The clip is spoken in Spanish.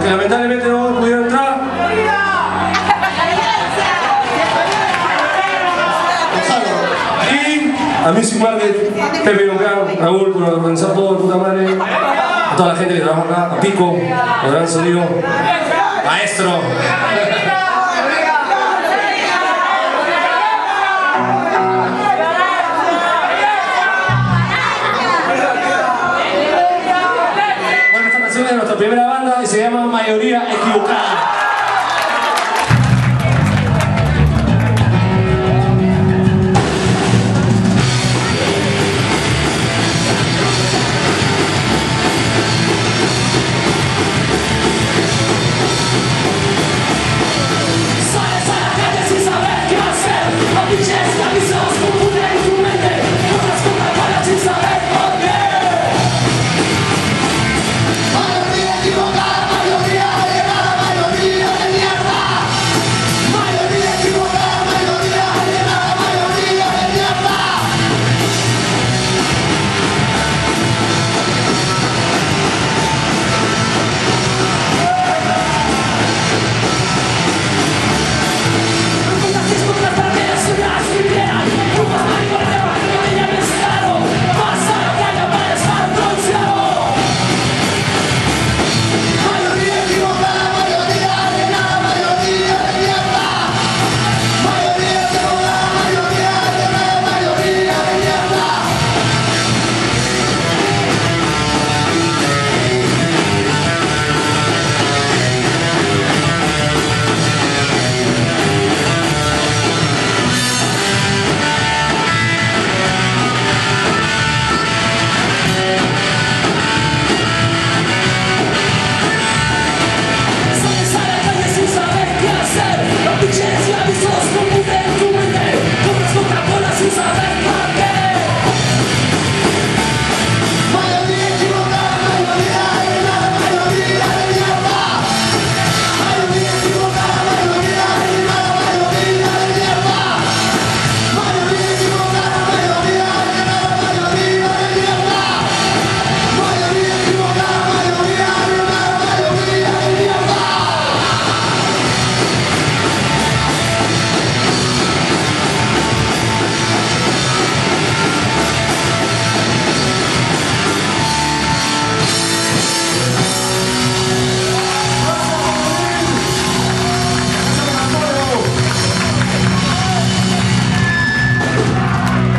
porque lamentablemente no hemos podido entrar. Y a Music Market, Pepe Local, Raúl por organizar todo de puta madre, a toda la gente que trabaja acá, a Pico, a Gran Sonido, maestro. fizemos a maioria equivocada.